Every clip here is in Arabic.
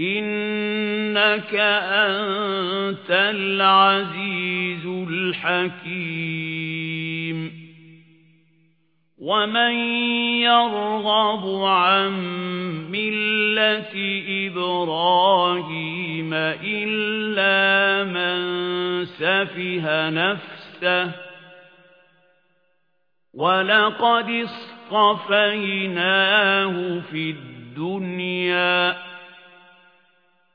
إِنَّكَ أَنْتَ الْعَزِيزُ الْحَكِيمُ وَمَنْ يَرْغَبُ عَنْ مِلَّةِ إِبْرَاهِيمَ إِلَّا مَنْ سَفِهَ نَفْسَهُ وَلَقَدِ اصْطَفَيْنَاهُ فِي الدُّنْيَا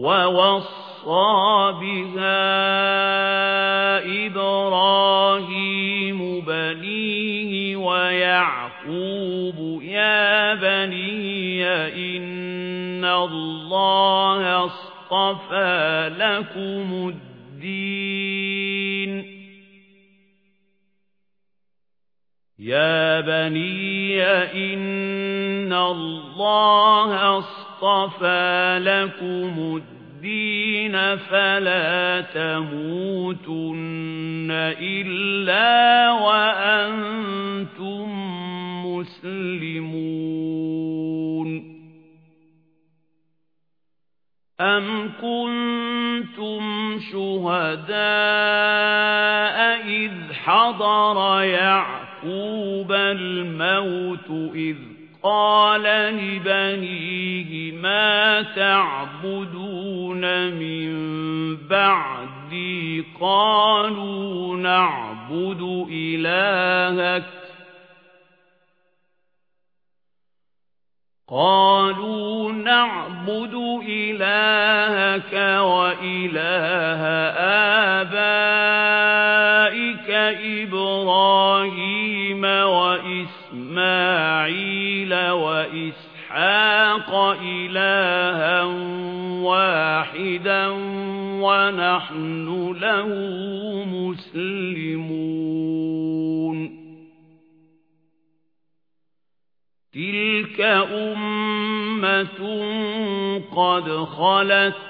وَوَصَّى بِهَا إِبْرَاهِيمُ بَنِيهِ وَيَعْقُوبُ يَا بَنِيَّ إِنَّ اللَّهَ اصْطَفَى لَكُمُ الدِّينَ يَا بَنِيَّ إِنَّ اللَّهَ اصْطَفَى لَكُمُ الدِّينَ فَلَا تَمُوتُنَّ إِلَّا وَأَنْتُمْ مُسْلِمُونَ. أَمْ كُنْتُمْ شُهَدَاءَ إِذْ حَضَرَ يَعْقُوبَ الْمَوْتُ إِذْ قَالَ لِبَنِيهِ مَا تَعْبُدُونَ مِن بَعْدِي قَالُوا نَعْبُدُ إِلَٰهَكَ قَالُوا نَعْبُدُ إِلَٰهَكَ وَإِلَٰهَ وَإِسْمَاعِيلَ وَإِسْحَاقَ إِلَٰهًا وَاحِدًا وَنَحْنُ لَهُ مُسْلِمُونَ. تِلْكَ أُمَّةٌ قَدْ خَلَتْ